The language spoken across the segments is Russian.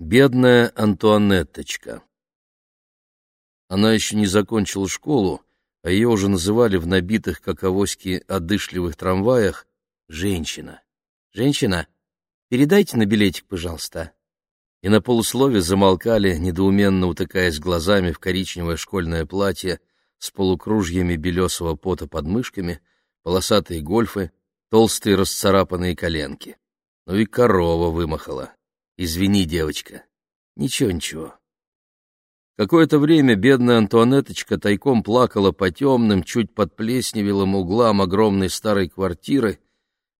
Бедная Антуанетточка. Она еще не закончила школу, а ее уже называли в набитых, как авоськи, одышливых трамваях «женщина». «Женщина, передайте на билетик, пожалуйста». И на полуслове замолкали, недоуменно утыкаясь глазами в коричневое школьное платье с полукружьями белесого пота под мышками, полосатые гольфы, толстые расцарапанные коленки. Ну и корова вымахала. Извини, девочка. Ничего, ничего. Какое-то время бедная Антуанеточка тайком плакала по темным, чуть подплесневелым углам огромной старой квартиры,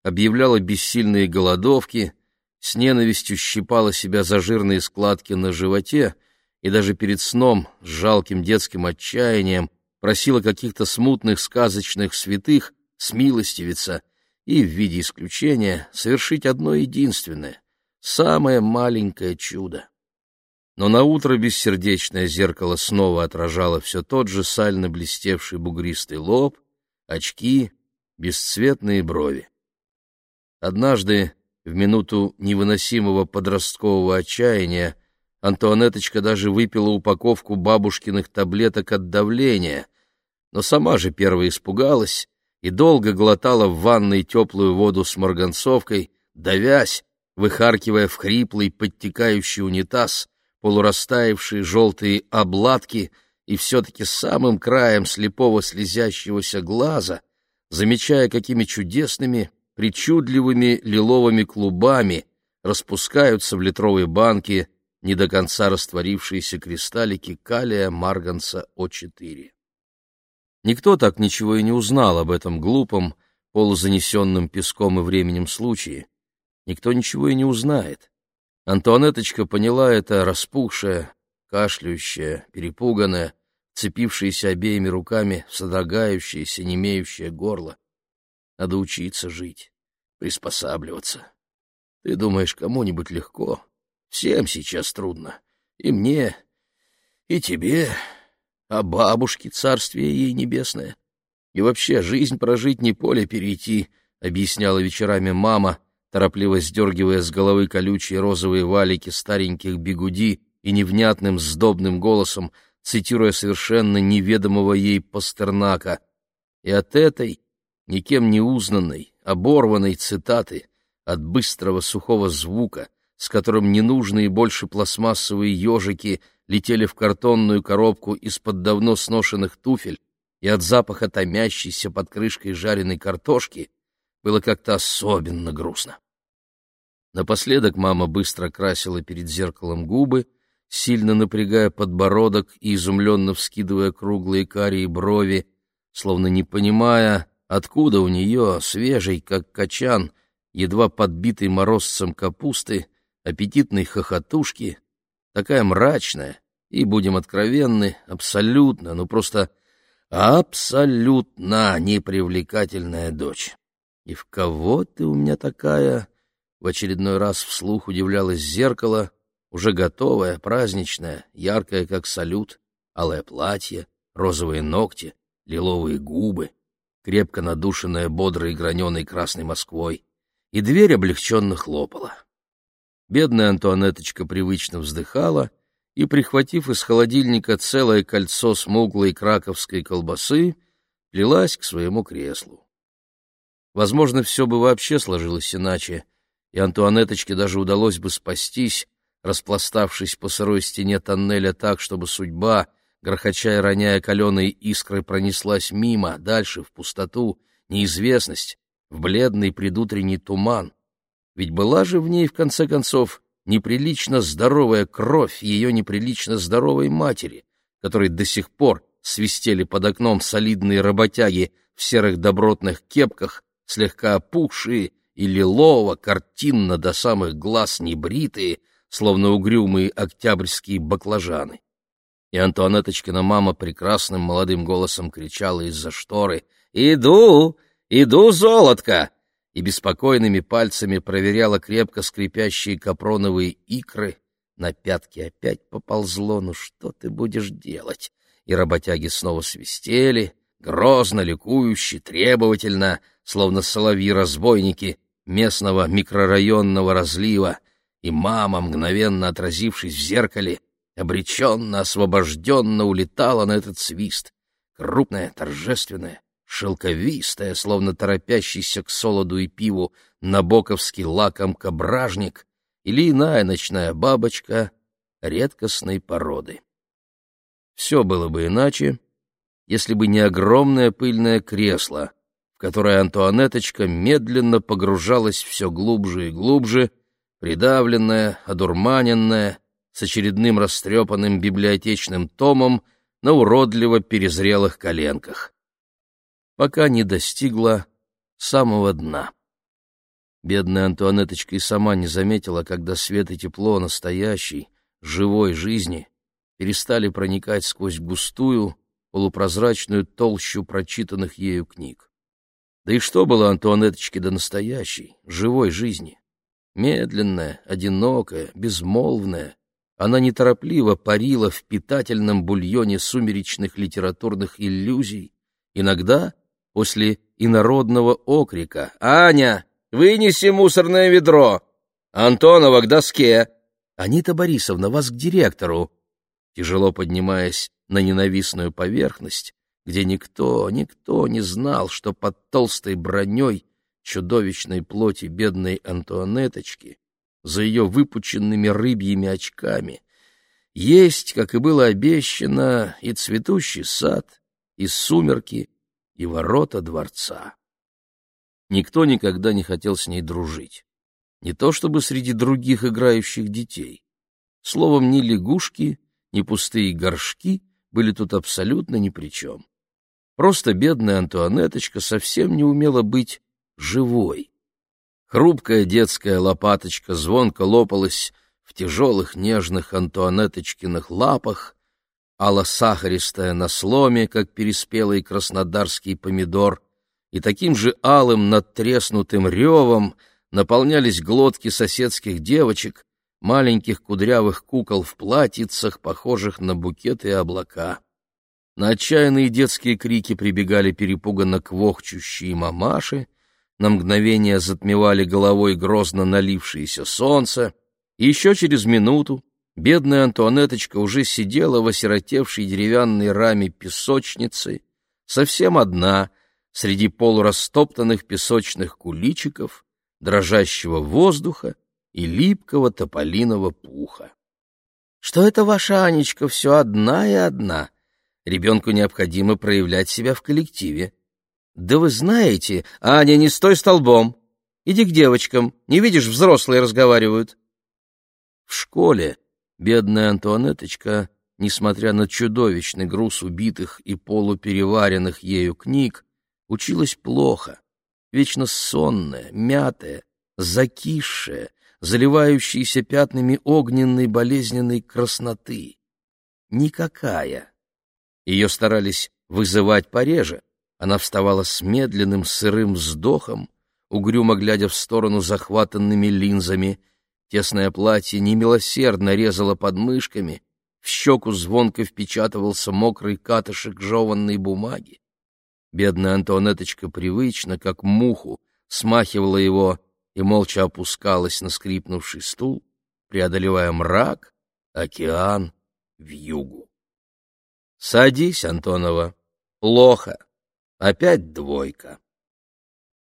объявляла бессильные голодовки, с ненавистью щипала себя за жирные складки на животе и даже перед сном с жалким детским отчаянием просила каких-то смутных сказочных святых смилостивиться и, в виде исключения, совершить одно единственное Самое маленькое чудо. Но наутро бессердечное зеркало снова отражало все тот же сально блестевший бугристый лоб, очки, бесцветные брови. Однажды, в минуту невыносимого подросткового отчаяния, Антуанеточка даже выпила упаковку бабушкиных таблеток от давления, но сама же первая испугалась и долго глотала в ванной теплую воду с марганцовкой, давясь, выхаркивая в хриплый, подтекающий унитаз, полурастаявшие желтые обладки и все-таки самым краем слепого слезящегося глаза, замечая, какими чудесными, причудливыми лиловыми клубами распускаются в литровые банки не до конца растворившиеся кристаллики калия марганца О4. Никто так ничего и не узнал об этом глупом, полузанесенном песком и временем случае, никто ничего и не узнает. Антуанеточка поняла это распухшая, кашляющая, перепуганная, цепившаяся обеими руками в содрогающееся, немеющее горло. Надо учиться жить, приспосабливаться. Ты думаешь, кому-нибудь легко? Всем сейчас трудно. И мне, и тебе, а бабушке царствие ей небесное. И вообще жизнь прожить не поле перейти, — объясняла вечерами мама, торопливо сдергивая с головы колючие розовые валики стареньких бегуди и невнятным сдобным голосом, цитируя совершенно неведомого ей Пастернака. И от этой, никем не узнанной, оборванной цитаты, от быстрого сухого звука, с которым ненужные больше пластмассовые ежики летели в картонную коробку из-под давно сношенных туфель, и от запаха томящейся под крышкой жареной картошки, было как-то особенно грустно. Напоследок мама быстро красила перед зеркалом губы, сильно напрягая подбородок и изумленно вскидывая круглые карие брови, словно не понимая, откуда у нее, свежий, как качан, едва подбитый морозцем капусты, аппетитной хохотушки, такая мрачная и, будем откровенны, абсолютно, ну просто абсолютно непривлекательная дочь. И в кого ты у меня такая в очередной раз вслух удивлялось зеркало, уже готовое, праздничное, яркое, как салют, алое платье, розовые ногти, лиловые губы, крепко надушенная бодрой граненой красной Москвой, и дверь облегченно хлопала. Бедная Антуанеточка привычно вздыхала и, прихватив из холодильника целое кольцо смуглой краковской колбасы, плелась к своему креслу. Возможно, все бы вообще сложилось иначе, и Антуанеточке даже удалось бы спастись, распластавшись по сырой стене тоннеля так, чтобы судьба, грохоча и роняя каленые искры, пронеслась мимо, дальше, в пустоту, неизвестность, в бледный предутренний туман. Ведь была же в ней, в конце концов, неприлично здоровая кровь ее неприлично здоровой матери, которой до сих пор свистели под окном солидные работяги в серых добротных кепках, слегка опухшие и лилово, картинно до самых глаз небритые, словно угрюмые октябрьские баклажаны. И Антуанеточкина мама прекрасным молодым голосом кричала из-за шторы «Иду! Иду, золотко!» и беспокойными пальцами проверяла крепко скрипящие капроновые икры. На пятки опять поползло, ну что ты будешь делать? И работяги снова свистели, грозно, ликующе, требовательно, словно соловьи-разбойники, местного микрорайонного разлива, и мама, мгновенно отразившись в зеркале, обреченно, освобожденно улетала на этот свист, крупная, торжественная, шелковистая, словно торопящийся к солоду и пиву набоковский лакомка-бражник или иная ночная бабочка редкостной породы. Все было бы иначе, если бы не огромное пыльное кресло, в которое Антуанеточка медленно погружалась все глубже и глубже, придавленная, одурманенная, с очередным растрепанным библиотечным томом на уродливо перезрелых коленках, пока не достигла самого дна. Бедная Антуанеточка и сама не заметила, когда свет и тепло настоящей, живой жизни перестали проникать сквозь густую, полупрозрачную толщу прочитанных ею книг. Да и что было Антуанеточке до настоящей, живой жизни? Медленная, одинокая, безмолвная, она неторопливо парила в питательном бульоне сумеречных литературных иллюзий, иногда после инородного окрика «Аня, вынеси мусорное ведро! Антонова к доске! Анита Борисовна, вас к директору!» Тяжело поднимаясь на ненавистную поверхность, где никто, никто не знал, что под толстой броней чудовищной плоти бедной Антуанеточки за ее выпученными рыбьими очками. Есть, как и было обещано, и цветущий сад, и сумерки, и ворота дворца. Никто никогда не хотел с ней дружить. Не то чтобы среди других играющих детей. Словом, ни лягушки, ни пустые горшки были тут абсолютно ни при чем. Просто бедная Антуанеточка совсем не умела быть живой. Хрупкая детская лопаточка звонко лопалась в тяжелых нежных Антуанеточкиных лапах, ало-сахаристая на сломе, как переспелый краснодарский помидор, и таким же алым надтреснутым ревом наполнялись глотки соседских девочек, маленьких кудрявых кукол в платьицах, похожих на букеты и облака. На отчаянные детские крики прибегали перепуганно квохчущие мамаши, на мгновение затмевали головой грозно налившееся солнце, и еще через минуту бедная Антуанеточка уже сидела в осиротевшей деревянной раме песочницы, совсем одна, среди полурастоптанных песочных куличиков, дрожащего воздуха и липкого тополиного пуха. Что это ваша Анечка все одна и одна? Ребенку необходимо проявлять себя в коллективе. Да вы знаете, Аня, не стой столбом. Иди к девочкам, не видишь, взрослые разговаривают. В школе бедная Антуанеточка, несмотря на чудовищный груз убитых и полупереваренных ею книг, училась плохо, вечно сонная, мятая, закисшая, заливающаяся пятнами огненной болезненной красноты. Никакая. Ее старались вызывать пореже, она вставала с медленным сырым вздохом, угрюмо глядя в сторону захватанными линзами. Тесное платье немилосердно резало подмышками, в щеку звонко впечатывался мокрый катышек жеванной бумаги. Бедная Антуанеточка привычно, как муху, смахивала его и молча опускалась на скрипнувший стул, преодолевая мрак, океан, вьюгу. — Садись, Антонова. Плохо. Опять двойка.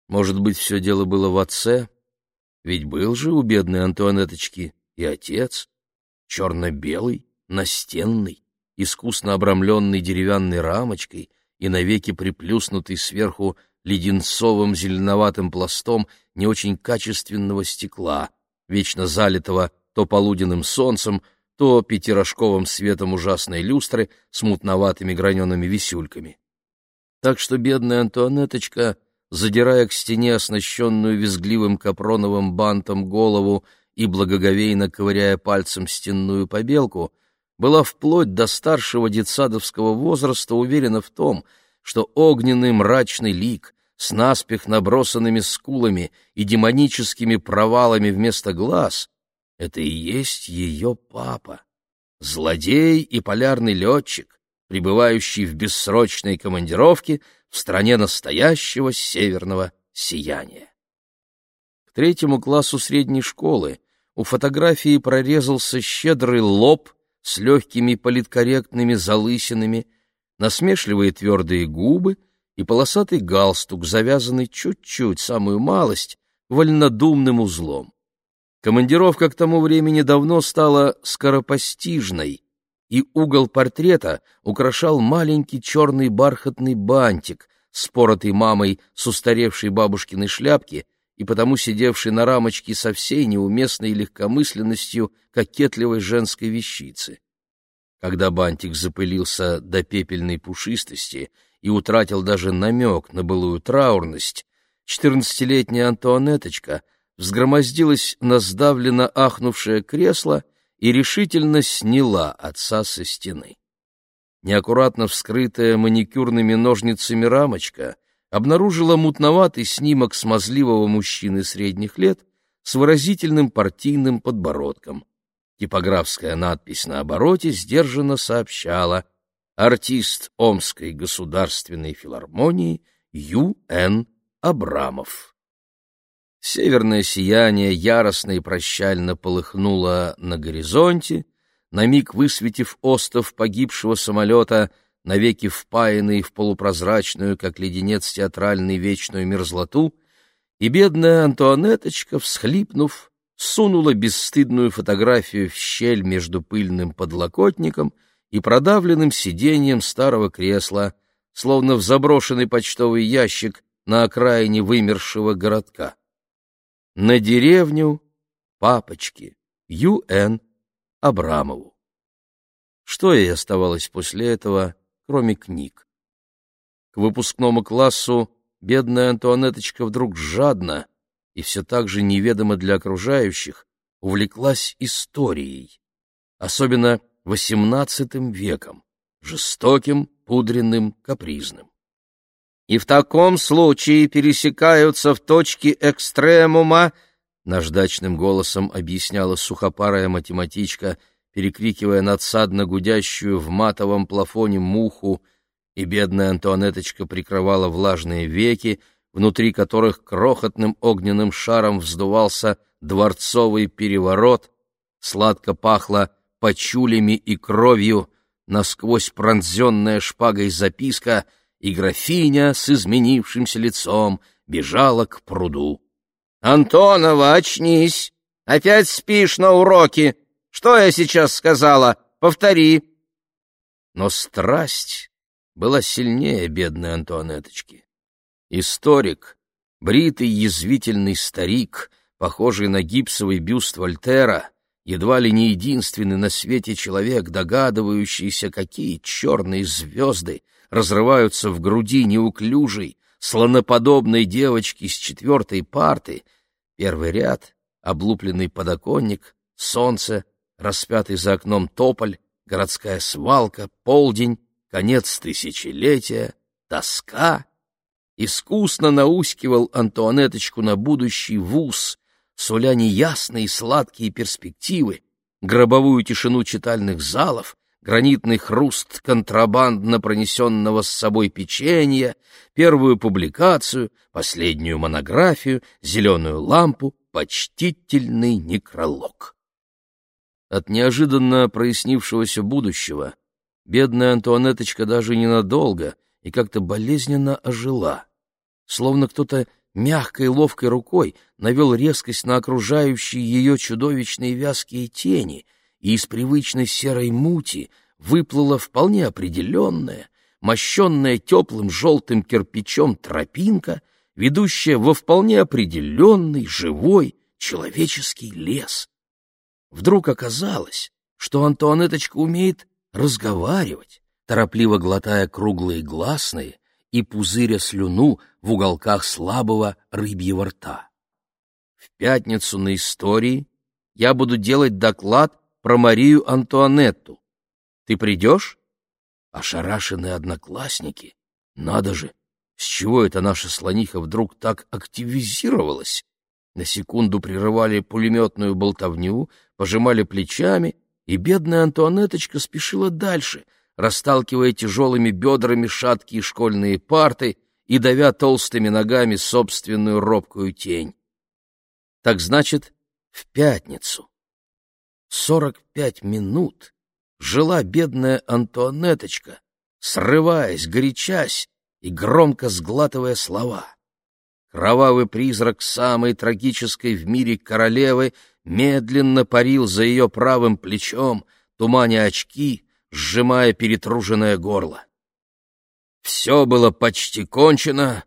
Может быть, все дело было в отце? Ведь был же у бедной Антуанеточки и отец, черно-белый, настенный, искусно обрамленный деревянной рамочкой и навеки приплюснутый сверху леденцовым зеленоватым пластом не очень качественного стекла, вечно залитого то полуденным солнцем, то пятирожковым светом ужасной люстры с мутноватыми гранеными висюльками. Так что бедная Антуанеточка, задирая к стене оснащенную визгливым капроновым бантом голову и благоговейно ковыряя пальцем стенную побелку, была вплоть до старшего детсадовского возраста уверена в том, что огненный мрачный лик с наспех набросанными скулами и демоническими провалами вместо глаз — это и есть ее папа, злодей и полярный летчик, пребывающий в бессрочной командировке в стране настоящего северного сияния. К третьему классу средней школы у фотографии прорезался щедрый лоб с легкими политкорректными залысинами, насмешливые твердые губы и полосатый галстук, завязанный чуть-чуть, самую малость, вольнодумным узлом. Командировка к тому времени давно стала скоропостижной, и угол портрета украшал маленький черный бархатный бантик, споротый мамой с устаревшей бабушкиной шляпки и потому сидевший на рамочке со всей неуместной легкомысленностью кокетливой женской вещицы. Когда бантик запылился до пепельной пушистости и утратил даже намек на былую траурность, четырнадцатилетняя Антуанеточка взгромоздилась на сдавленно ахнувшее кресло и решительно сняла отца со стены. Неаккуратно вскрытая маникюрными ножницами рамочка обнаружила мутноватый снимок смазливого мужчины средних лет с выразительным партийным подбородком. Типографская надпись на обороте сдержанно сообщала «Артист Омской государственной филармонии Ю.Н. Абрамов». Северное сияние яростно и прощально полыхнуло на горизонте, на миг высветив остов погибшего самолета, навеки впаянный в полупрозрачную, как леденец театральный, вечную мерзлоту, и бедная Антуанеточка, всхлипнув, сунула бесстыдную фотографию в щель между пыльным подлокотником и продавленным сиденьем старого кресла, словно в заброшенный почтовый ящик на окраине вымершего городка на деревню папочки Ю.Н. Абрамову. Что ей оставалось после этого, кроме книг? К выпускному классу бедная Антуанеточка вдруг жадно и все так же неведомо для окружающих увлеклась историей, особенно XVIII веком, жестоким, пудренным, капризным и в таком случае пересекаются в точке экстремума, наждачным голосом объясняла сухопарая математичка, перекрикивая надсадно гудящую в матовом плафоне муху, и бедная Антуанеточка прикрывала влажные веки, внутри которых крохотным огненным шаром вздувался дворцовый переворот, сладко пахло почулями и кровью, насквозь пронзенная шпагой записка — и графиня с изменившимся лицом бежала к пруду. — Антонова, очнись! Опять спишь на уроке! Что я сейчас сказала? Повтори! Но страсть была сильнее бедной Антуанеточки. Историк, бритый язвительный старик, похожий на гипсовый бюст Вольтера, едва ли не единственный на свете человек, догадывающийся, какие черные звезды разрываются в груди неуклюжей, слоноподобной девочки с четвертой парты, первый ряд, облупленный подоконник, солнце, распятый за окном тополь, городская свалка, полдень, конец тысячелетия, тоска. Искусно наускивал Антуанеточку на будущий вуз, суля неясные сладкие перспективы, гробовую тишину читальных залов, гранитный хруст контрабандно пронесенного с собой печенья, первую публикацию, последнюю монографию, зеленую лампу, почтительный некролог. От неожиданно прояснившегося будущего бедная Антуанеточка даже ненадолго и как-то болезненно ожила, словно кто-то мягкой ловкой рукой навел резкость на окружающие ее чудовищные вязкие тени — и из привычной серой мути выплыла вполне определенная, мощенная теплым желтым кирпичом тропинка, ведущая во вполне определенный, живой, человеческий лес. Вдруг оказалось, что Антуанеточка умеет разговаривать, торопливо глотая круглые гласные и пузыря слюну в уголках слабого рыбьего рта. В пятницу на истории я буду делать доклад про Марию Антуанетту. Ты придешь? Ошарашенные одноклассники. Надо же, с чего это наша слониха вдруг так активизировалась? На секунду прерывали пулеметную болтовню, пожимали плечами, и бедная Антуанеточка спешила дальше, расталкивая тяжелыми бедрами шаткие школьные парты и давя толстыми ногами собственную робкую тень. Так значит, в пятницу. Сорок пять минут жила бедная Антуанеточка, срываясь, горячась и громко сглатывая слова. Кровавый призрак самой трагической в мире королевы медленно парил за ее правым плечом, туманя очки, сжимая перетруженное горло. Все было почти кончено,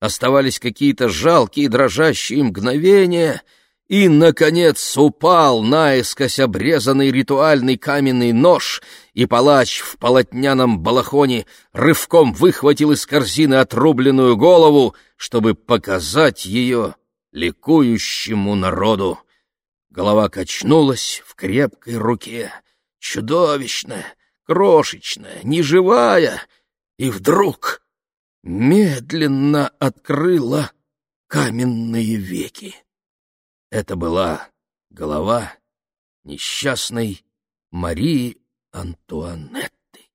оставались какие-то жалкие дрожащие мгновения, и, наконец, упал наискось обрезанный ритуальный каменный нож, и палач в полотняном балахоне рывком выхватил из корзины отрубленную голову, чтобы показать ее ликующему народу. Голова качнулась в крепкой руке, чудовищная, крошечная, неживая, и вдруг медленно открыла каменные веки. Это была голова несчастной Марии Антуанетты.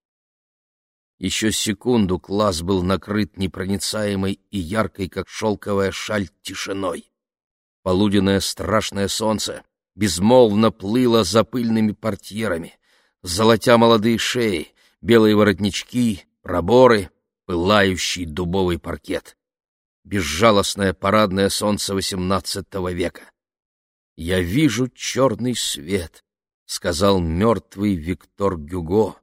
Еще секунду класс был накрыт непроницаемой и яркой, как шелковая шаль, тишиной. Полуденное страшное солнце безмолвно плыло за пыльными портьерами, золотя молодые шеи, белые воротнички, проборы, пылающий дубовый паркет. Безжалостное парадное солнце XVIII века. «Я вижу черный свет», — сказал мертвый Виктор Гюго.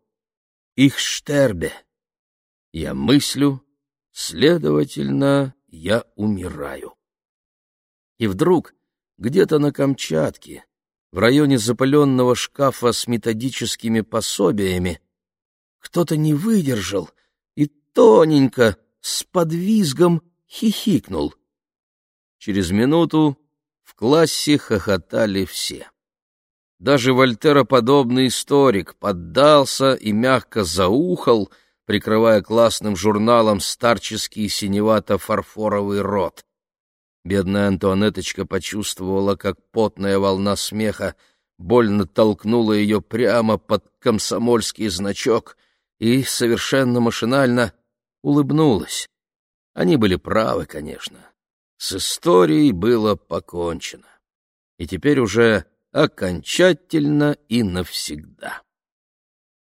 «Их штербе». Я мыслю, следовательно, я умираю. И вдруг, где-то на Камчатке, в районе запыленного шкафа с методическими пособиями, кто-то не выдержал и тоненько, с подвизгом хихикнул. Через минуту в классе хохотали все. Даже вольтероподобный историк поддался и мягко заухал, прикрывая классным журналом старческий синевато-фарфоровый рот. Бедная Антуанеточка почувствовала, как потная волна смеха больно толкнула ее прямо под комсомольский значок и совершенно машинально улыбнулась. Они были правы, конечно. С историей было покончено. И теперь уже окончательно и навсегда.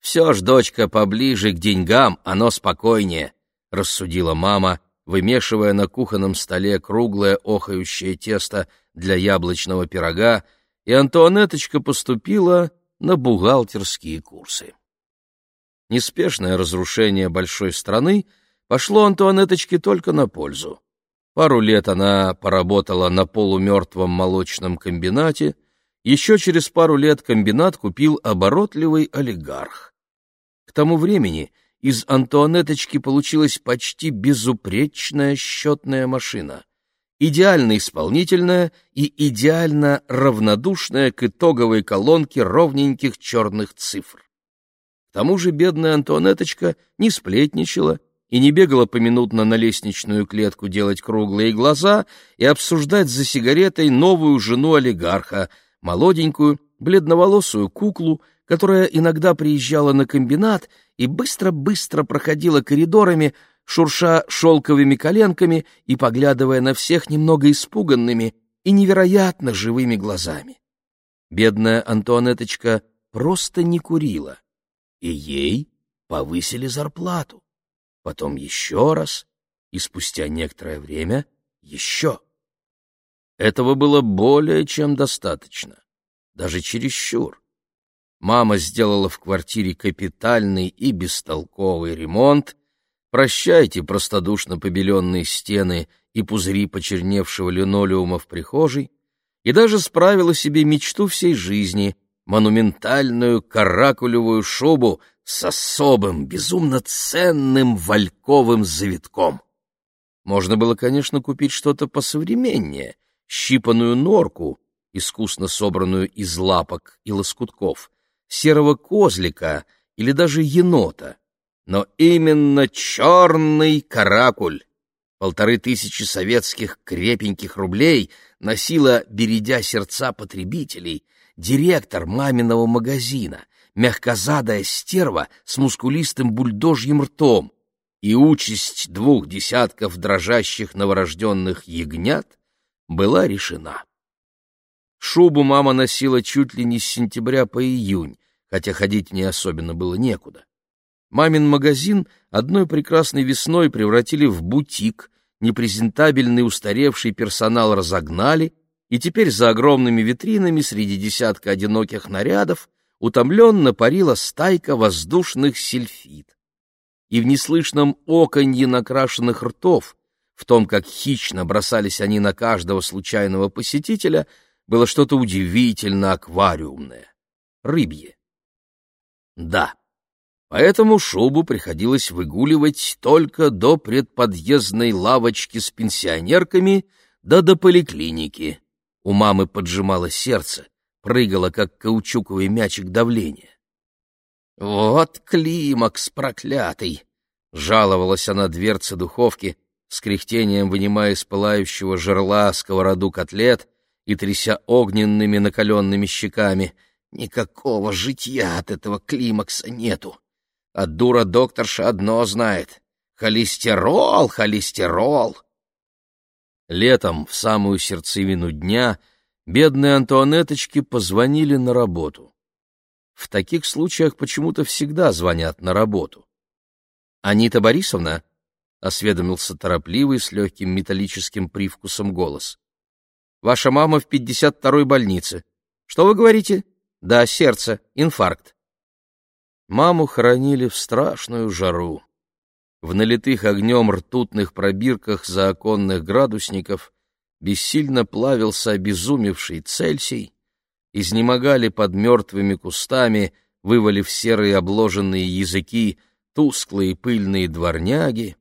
«Все ж, дочка, поближе к деньгам, оно спокойнее», — рассудила мама, вымешивая на кухонном столе круглое охающее тесто для яблочного пирога, и Антуанеточка поступила на бухгалтерские курсы. Неспешное разрушение большой страны — пошло Антуанеточке только на пользу. Пару лет она поработала на полумертвом молочном комбинате, еще через пару лет комбинат купил оборотливый олигарх. К тому времени из Антуанеточки получилась почти безупречная счетная машина, идеально исполнительная и идеально равнодушная к итоговой колонке ровненьких черных цифр. К тому же бедная Антуанеточка не сплетничала, и не бегала поминутно на лестничную клетку делать круглые глаза и обсуждать за сигаретой новую жену олигарха, молоденькую, бледноволосую куклу, которая иногда приезжала на комбинат и быстро-быстро проходила коридорами, шурша шелковыми коленками и поглядывая на всех немного испуганными и невероятно живыми глазами. Бедная Антуанеточка просто не курила, и ей повысили зарплату потом еще раз, и спустя некоторое время еще. Этого было более чем достаточно, даже чересчур. Мама сделала в квартире капитальный и бестолковый ремонт. Прощайте простодушно побеленные стены и пузыри почерневшего линолеума в прихожей, и даже справила себе мечту всей жизни — монументальную каракулевую шубу с особым, безумно ценным вальковым завитком. Можно было, конечно, купить что-то посовременнее, щипанную норку, искусно собранную из лапок и лоскутков, серого козлика или даже енота. Но именно черный каракуль, полторы тысячи советских крепеньких рублей, носила, бередя сердца потребителей, директор маминого магазина, мягкозадая стерва с мускулистым бульдожьим ртом, и участь двух десятков дрожащих новорожденных ягнят была решена. Шубу мама носила чуть ли не с сентября по июнь, хотя ходить не особенно было некуда. Мамин магазин одной прекрасной весной превратили в бутик, непрезентабельный устаревший персонал разогнали, и теперь за огромными витринами среди десятка одиноких нарядов утомленно парила стайка воздушных сельфид. И в неслышном оконье накрашенных ртов, в том, как хищно бросались они на каждого случайного посетителя, было что-то удивительно аквариумное, рыбье. Да, поэтому шубу приходилось выгуливать только до предподъездной лавочки с пенсионерками да до поликлиники. У мамы поджимало сердце, прыгало, как каучуковый мячик давления. «Вот климакс проклятый!» — жаловалась она дверце духовки, с кряхтением вынимая из пылающего жерла сковороду котлет и тряся огненными накаленными щеками — Никакого житья от этого климакса нету. А дура докторша одно знает. Холестерол, холестерол. Летом, в самую сердцевину дня, бедные Антуанеточки позвонили на работу. В таких случаях почему-то всегда звонят на работу. «Анита Борисовна?» — осведомился торопливый с легким металлическим привкусом голос. «Ваша мама в 52-й больнице. Что вы говорите?» Да, сердце, инфаркт. Маму хоронили в страшную жару. В налитых огнем ртутных пробирках заоконных градусников бессильно плавился обезумевший Цельсий, изнемогали под мертвыми кустами, вывалив серые обложенные языки, тусклые пыльные дворняги,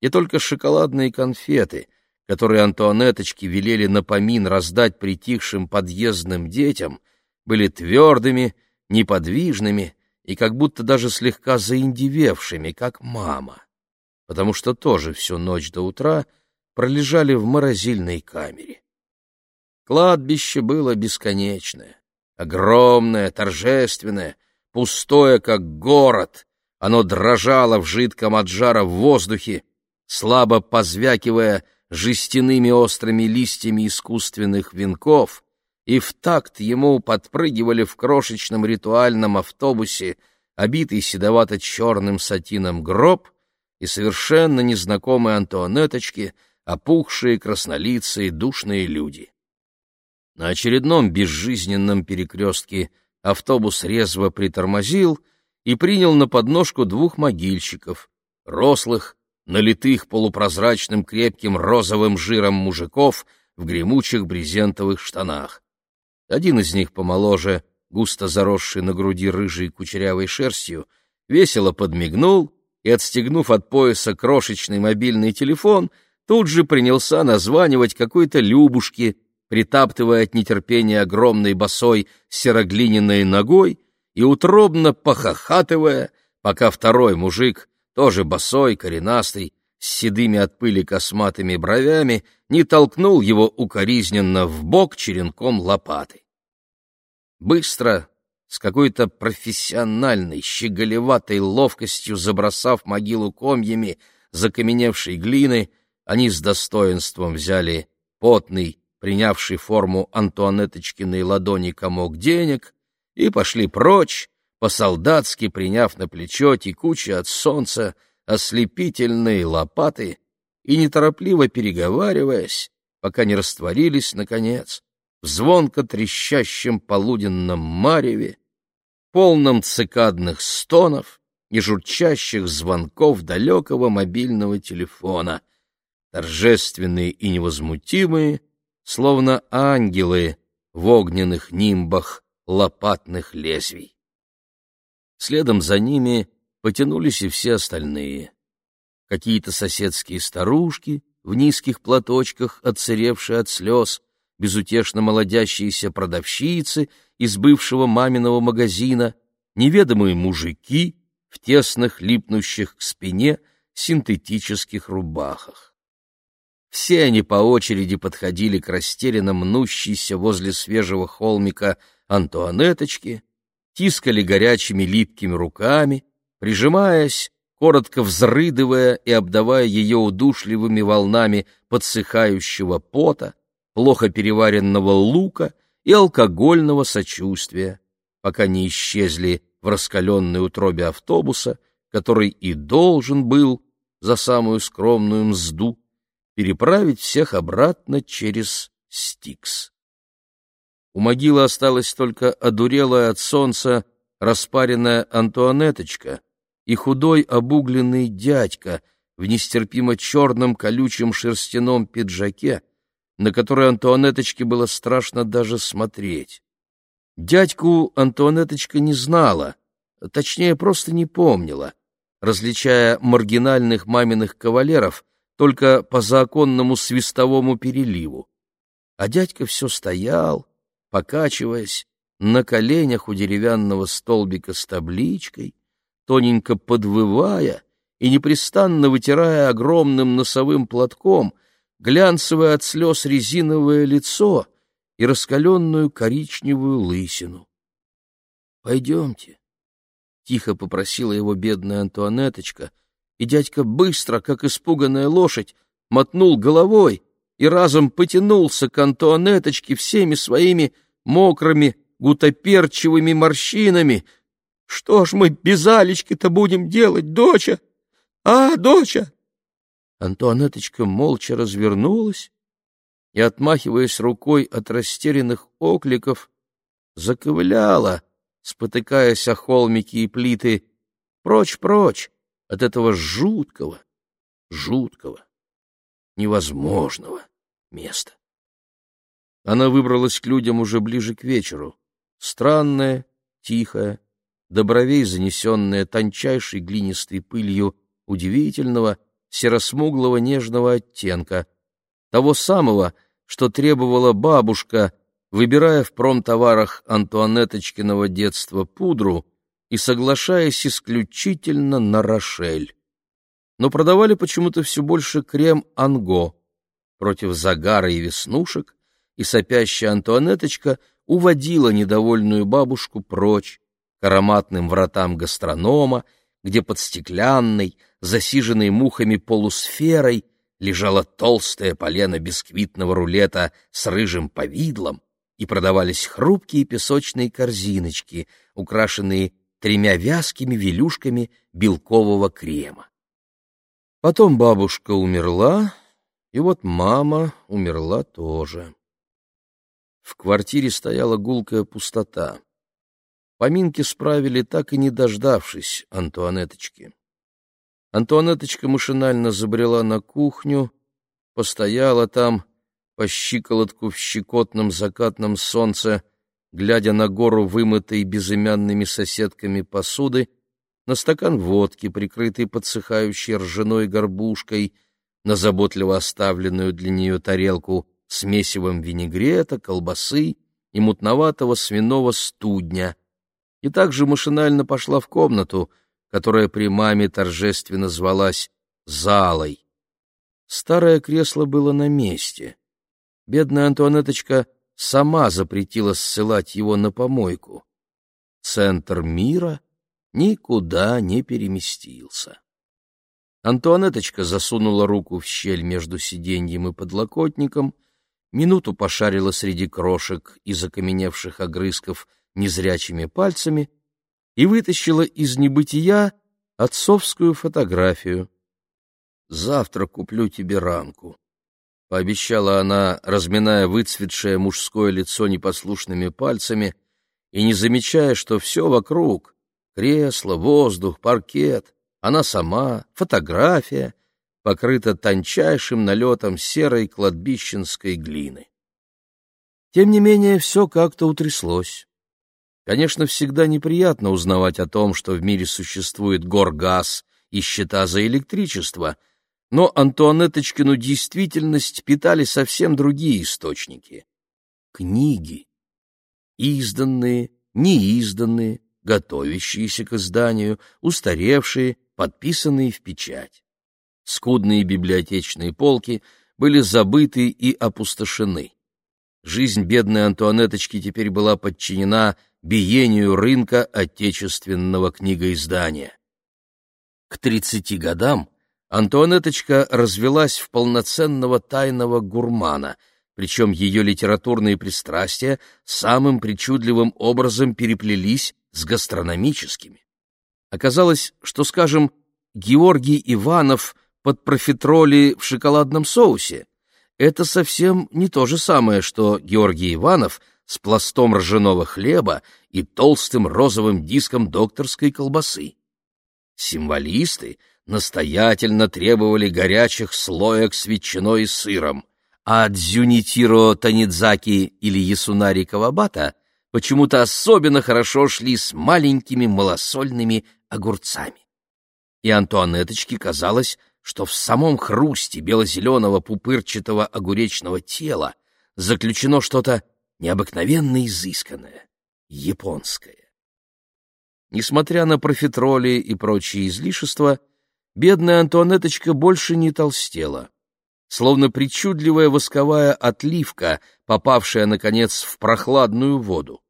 и только шоколадные конфеты, которые Антуанеточки велели на помин раздать притихшим подъездным детям — были твердыми, неподвижными и как будто даже слегка заиндевевшими, как мама, потому что тоже всю ночь до утра пролежали в морозильной камере. Кладбище было бесконечное, огромное, торжественное, пустое, как город. Оно дрожало в жидком от жара в воздухе, слабо позвякивая жестяными острыми листьями искусственных венков, и в такт ему подпрыгивали в крошечном ритуальном автобусе обитый седовато-черным сатином гроб и совершенно незнакомые Антуанеточки, опухшие, краснолицые, душные люди. На очередном безжизненном перекрестке автобус резво притормозил и принял на подножку двух могильщиков, рослых, налитых полупрозрачным крепким розовым жиром мужиков в гремучих брезентовых штанах. Один из них помоложе, густо заросший на груди рыжей кучерявой шерстью, весело подмигнул и, отстегнув от пояса крошечный мобильный телефон, тут же принялся названивать какой-то Любушке, притаптывая от нетерпения огромной босой сероглиняной ногой и утробно похохатывая, пока второй мужик, тоже босой, коренастый, с седыми от пыли косматыми бровями, не толкнул его укоризненно в бок черенком лопаты. Быстро, с какой-то профессиональной, щеголеватой ловкостью забросав могилу комьями закаменевшей глины, они с достоинством взяли потный, принявший форму Антуанеточкиной ладони комок денег, и пошли прочь, по-солдатски приняв на плечо текучие от солнца ослепительные лопаты и неторопливо переговариваясь, пока не растворились, наконец, в звонко трещащем полуденном мареве, полном цикадных стонов и журчащих звонков далекого мобильного телефона, торжественные и невозмутимые, словно ангелы в огненных нимбах лопатных лезвий. Следом за ними потянулись и все остальные. Какие-то соседские старушки в низких платочках, отсыревшие от слез, безутешно молодящиеся продавщицы из бывшего маминого магазина, неведомые мужики в тесных, липнущих к спине, синтетических рубахах. Все они по очереди подходили к растерянно мнущейся возле свежего холмика Антуанеточке, тискали горячими липкими руками, прижимаясь, коротко взрыдывая и обдавая ее удушливыми волнами подсыхающего пота, плохо переваренного лука и алкогольного сочувствия, пока не исчезли в раскаленной утробе автобуса, который и должен был за самую скромную мзду переправить всех обратно через Стикс. У могилы осталась только одурелая от солнца распаренная Антуанеточка и худой обугленный дядька в нестерпимо черном колючем шерстяном пиджаке, на который Антуанеточке было страшно даже смотреть. Дядьку Антуанеточка не знала, точнее, просто не помнила, различая маргинальных маминых кавалеров только по законному свистовому переливу. А дядька все стоял, покачиваясь, на коленях у деревянного столбика с табличкой, тоненько подвывая и непрестанно вытирая огромным носовым платком глянцевое от слез резиновое лицо и раскаленную коричневую лысину. — Пойдемте, — тихо попросила его бедная Антуанеточка, и дядька быстро, как испуганная лошадь, мотнул головой и разом потянулся к Антуанеточке всеми своими мокрыми, гутоперчивыми морщинами. Что ж мы без Алечки-то будем делать, доча? А, доча? Антуанеточка молча развернулась и, отмахиваясь рукой от растерянных окликов, заковыляла, спотыкаясь о холмики и плиты, прочь-прочь от этого жуткого, жуткого, невозможного места. Она выбралась к людям уже ближе к вечеру. Странная, тихая, до бровей занесенная тончайшей глинистой пылью удивительного, серосмуглого нежного оттенка, того самого, что требовала бабушка, выбирая в промтоварах Антуанеточкиного детства пудру и соглашаясь исключительно на Рошель. Но продавали почему-то все больше крем «Анго» против загара и веснушек, и сопящая Антуанеточка уводила недовольную бабушку прочь к ароматным вратам гастронома, где под стеклянной, засиженной мухами полусферой лежала толстая полена бисквитного рулета с рыжим повидлом, и продавались хрупкие песочные корзиночки, украшенные тремя вязкими велюшками белкового крема. Потом бабушка умерла, и вот мама умерла тоже. В квартире стояла гулкая пустота. Поминки справили, так и не дождавшись Антуанеточки. Антуанеточка машинально забрела на кухню, постояла там, по щиколотку в щекотном закатном солнце, глядя на гору вымытой безымянными соседками посуды, на стакан водки, прикрытый подсыхающей ржаной горбушкой, на заботливо оставленную для нее тарелку с месивом винегрета, колбасы и мутноватого свиного студня, и также машинально пошла в комнату, которая при маме торжественно звалась залой. Старое кресло было на месте. Бедная Антуанеточка сама запретила ссылать его на помойку. Центр мира никуда не переместился. Антуанеточка засунула руку в щель между сиденьем и подлокотником минуту пошарила среди крошек и закаменевших огрызков незрячими пальцами и вытащила из небытия отцовскую фотографию. «Завтра куплю тебе ранку», — пообещала она, разминая выцветшее мужское лицо непослушными пальцами и не замечая, что все вокруг — кресло, воздух, паркет, она сама, фотография — покрыта тончайшим налетом серой кладбищенской глины. Тем не менее, все как-то утряслось. Конечно, всегда неприятно узнавать о том, что в мире существует горгаз и счета за электричество, но Антуанетточкину действительность питали совсем другие источники. Книги. Изданные, неизданные, готовящиеся к изданию, устаревшие, подписанные в печать. Скудные библиотечные полки были забыты и опустошены. Жизнь бедной Антуанеточки теперь была подчинена биению рынка отечественного книгоиздания. К тридцати годам Антуанеточка развелась в полноценного тайного гурмана, причем ее литературные пристрастия самым причудливым образом переплелись с гастрономическими. Оказалось, что, скажем, Георгий Иванов под профитроли в шоколадном соусе — это совсем не то же самое, что Георгий Иванов с пластом ржаного хлеба и толстым розовым диском докторской колбасы. Символисты настоятельно требовали горячих слоек с ветчиной и сыром, а Дзюнитиро Танидзаки или Ясунари Кавабата почему-то особенно хорошо шли с маленькими малосольными огурцами. И Антуанеточке казалось, что в самом хрусте бело-зеленого пупырчатого огуречного тела заключено что-то необыкновенно изысканное, японское. Несмотря на профитроли и прочие излишества, бедная Антуанеточка больше не толстела. Словно причудливая восковая отливка, попавшая, наконец, в прохладную воду.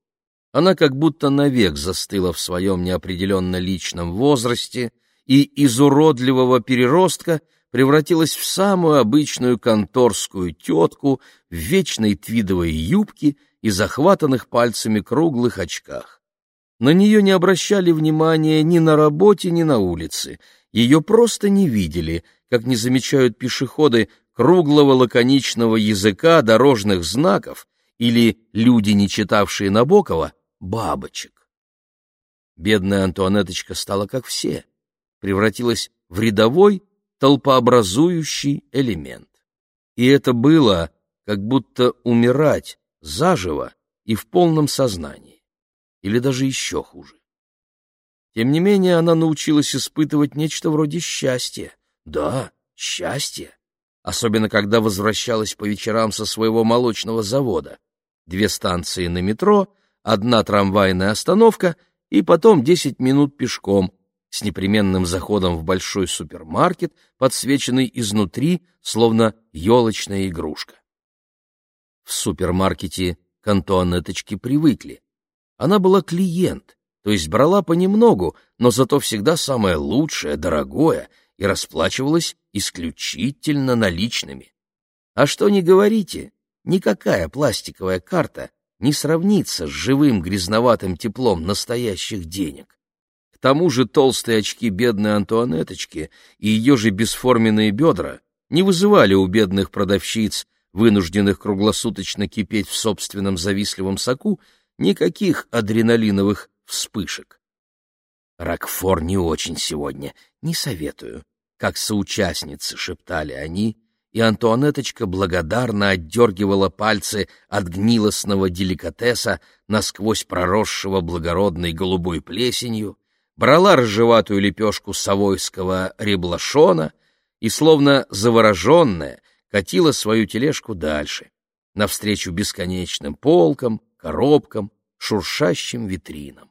Она как будто навек застыла в своем неопределенно личном возрасте и из уродливого переростка превратилась в самую обычную конторскую тетку в вечной твидовой юбке и захватанных пальцами круглых очках. На нее не обращали внимания ни на работе, ни на улице. Ее просто не видели, как не замечают пешеходы круглого лаконичного языка дорожных знаков или люди, не читавшие Набокова, бабочек. Бедная Антуанеточка стала как все, превратилась в рядовой, толпообразующий элемент. И это было, как будто умирать заживо и в полном сознании, или даже еще хуже. Тем не менее, она научилась испытывать нечто вроде счастья. Да, счастье. Особенно, когда возвращалась по вечерам со своего молочного завода. Две станции на метро — одна трамвайная остановка и потом десять минут пешком с непременным заходом в большой супермаркет, подсвеченный изнутри, словно елочная игрушка. В супермаркете к Антуанеточке привыкли. Она была клиент, то есть брала понемногу, но зато всегда самое лучшее, дорогое, и расплачивалась исключительно наличными. А что не говорите, никакая пластиковая карта не сравнится с живым грязноватым теплом настоящих денег. К тому же толстые очки бедной Антуанеточки и ее же бесформенные бедра не вызывали у бедных продавщиц, вынужденных круглосуточно кипеть в собственном завистливом соку, никаких адреналиновых вспышек. «Рокфор не очень сегодня, не советую», — как соучастницы шептали они, и Антуанеточка благодарно отдергивала пальцы от гнилостного деликатеса, насквозь проросшего благородной голубой плесенью, брала рыжеватую лепешку совойского реблашона и, словно завороженная, катила свою тележку дальше, навстречу бесконечным полкам, коробкам, шуршащим витринам.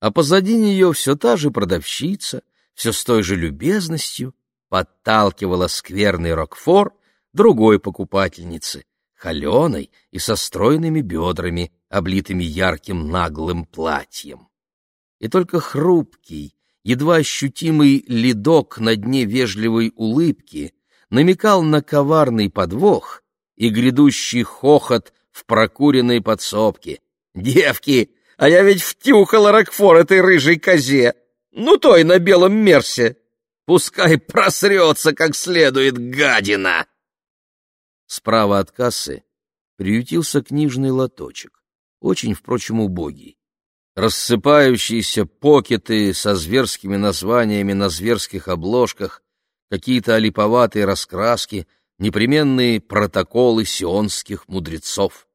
А позади нее все та же продавщица, все с той же любезностью, подталкивала скверный Рокфор другой покупательнице, холеной и со стройными бедрами, облитыми ярким наглым платьем. И только хрупкий, едва ощутимый ледок на дне вежливой улыбки намекал на коварный подвох и грядущий хохот в прокуренной подсобке. «Девки, а я ведь втюхала Рокфор этой рыжей козе! Ну той на белом мерсе!» Пускай просрется как следует, гадина!» Справа от кассы приютился книжный лоточек, очень, впрочем, убогий. Рассыпающиеся покеты со зверскими названиями на зверских обложках, какие-то олиповатые раскраски, непременные протоколы сионских мудрецов.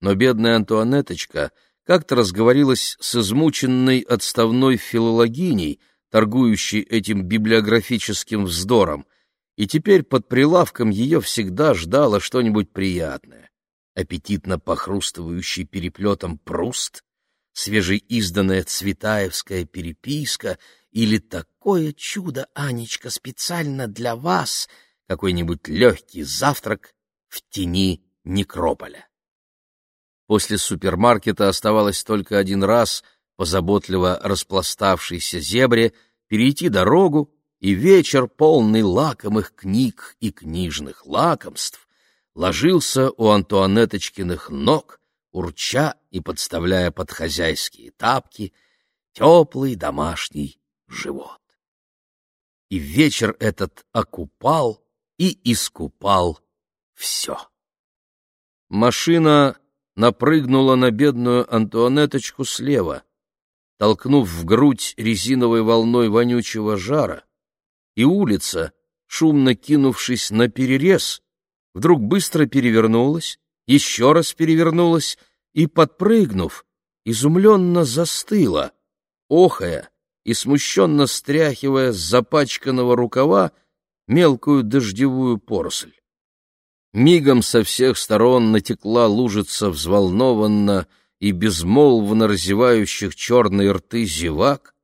Но бедная Антуанеточка как-то разговорилась с измученной отставной филологиней, торгующей этим библиографическим вздором, и теперь под прилавком ее всегда ждало что-нибудь приятное. Аппетитно похрустывающий переплетом пруст, свежеизданная цветаевская переписка или такое чудо, Анечка, специально для вас, какой-нибудь легкий завтрак в тени некрополя. После супермаркета оставалось только один раз по заботливо распластавшейся зебре, перейти дорогу, и вечер, полный лакомых книг и книжных лакомств, ложился у Антуанеточкиных ног, урча и подставляя под хозяйские тапки теплый домашний живот. И вечер этот окупал и искупал все. Машина напрыгнула на бедную Антуанеточку слева, толкнув в грудь резиновой волной вонючего жара, и улица, шумно кинувшись на перерез, вдруг быстро перевернулась, еще раз перевернулась и, подпрыгнув, изумленно застыла, охая и смущенно стряхивая с запачканного рукава мелкую дождевую поросль. Мигом со всех сторон натекла лужица взволнованно и безмолвно разевающих черные рты зевак.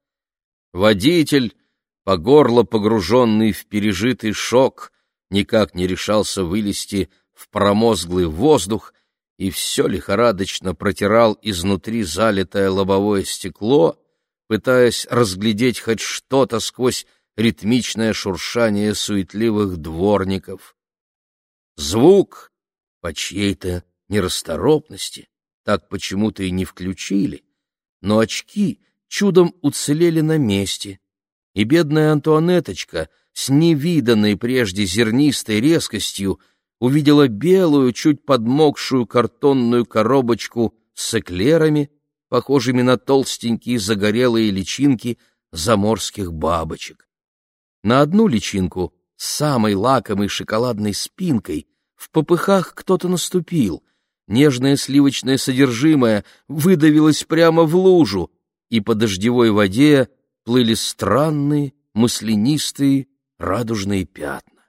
Водитель, по горло погруженный в пережитый шок, никак не решался вылезти в промозглый воздух и все лихорадочно протирал изнутри залитое лобовое стекло, пытаясь разглядеть хоть что-то сквозь ритмичное шуршание суетливых дворников. Звук по чьей-то нерасторопности так почему-то и не включили, но очки чудом уцелели на месте, и бедная Антуанеточка с невиданной прежде зернистой резкостью увидела белую, чуть подмокшую картонную коробочку с эклерами, похожими на толстенькие загорелые личинки заморских бабочек. На одну личинку с самой лакомой шоколадной спинкой в попыхах кто-то наступил, нежное сливочное содержимое выдавилось прямо в лужу, и по дождевой воде плыли странные, маслянистые, радужные пятна.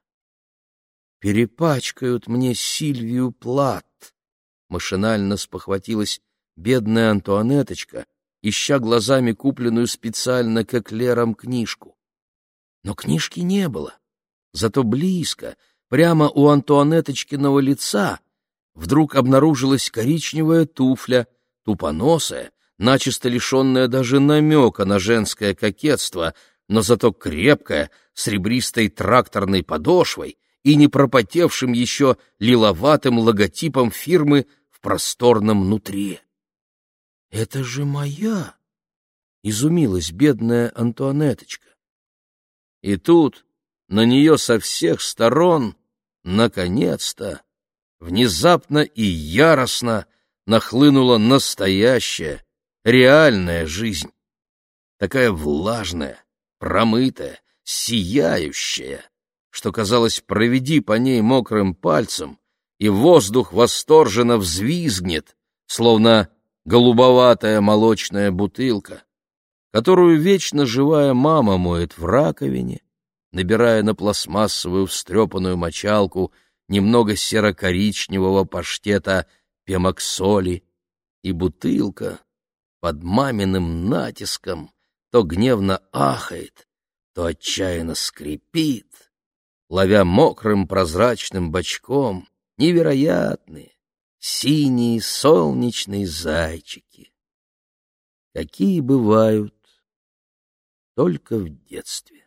«Перепачкают мне Сильвию Плат», — машинально спохватилась бедная Антуанеточка, ища глазами купленную специально к эклерам книжку. Но книжки не было. Зато близко, прямо у Антуанеточкиного лица, вдруг обнаружилась коричневая туфля, тупоносая, начисто лишенная даже намека на женское кокетство, но зато крепкая, с ребристой тракторной подошвой и не пропотевшим еще лиловатым логотипом фирмы в просторном нутре. «Это же моя!» — изумилась бедная Антуанеточка. И тут на нее со всех сторон, наконец-то, внезапно и яростно нахлынула настоящая, реальная жизнь. Такая влажная, промытая, сияющая, что, казалось, проведи по ней мокрым пальцем, и воздух восторженно взвизгнет, словно голубоватая молочная бутылка которую вечно живая мама моет в раковине, набирая на пластмассовую встрепанную мочалку немного серо-коричневого паштета пемоксоли, и бутылка под маминым натиском то гневно ахает, то отчаянно скрипит, ловя мокрым прозрачным бочком невероятные синие солнечные зайчики. Какие бывают только в детстве.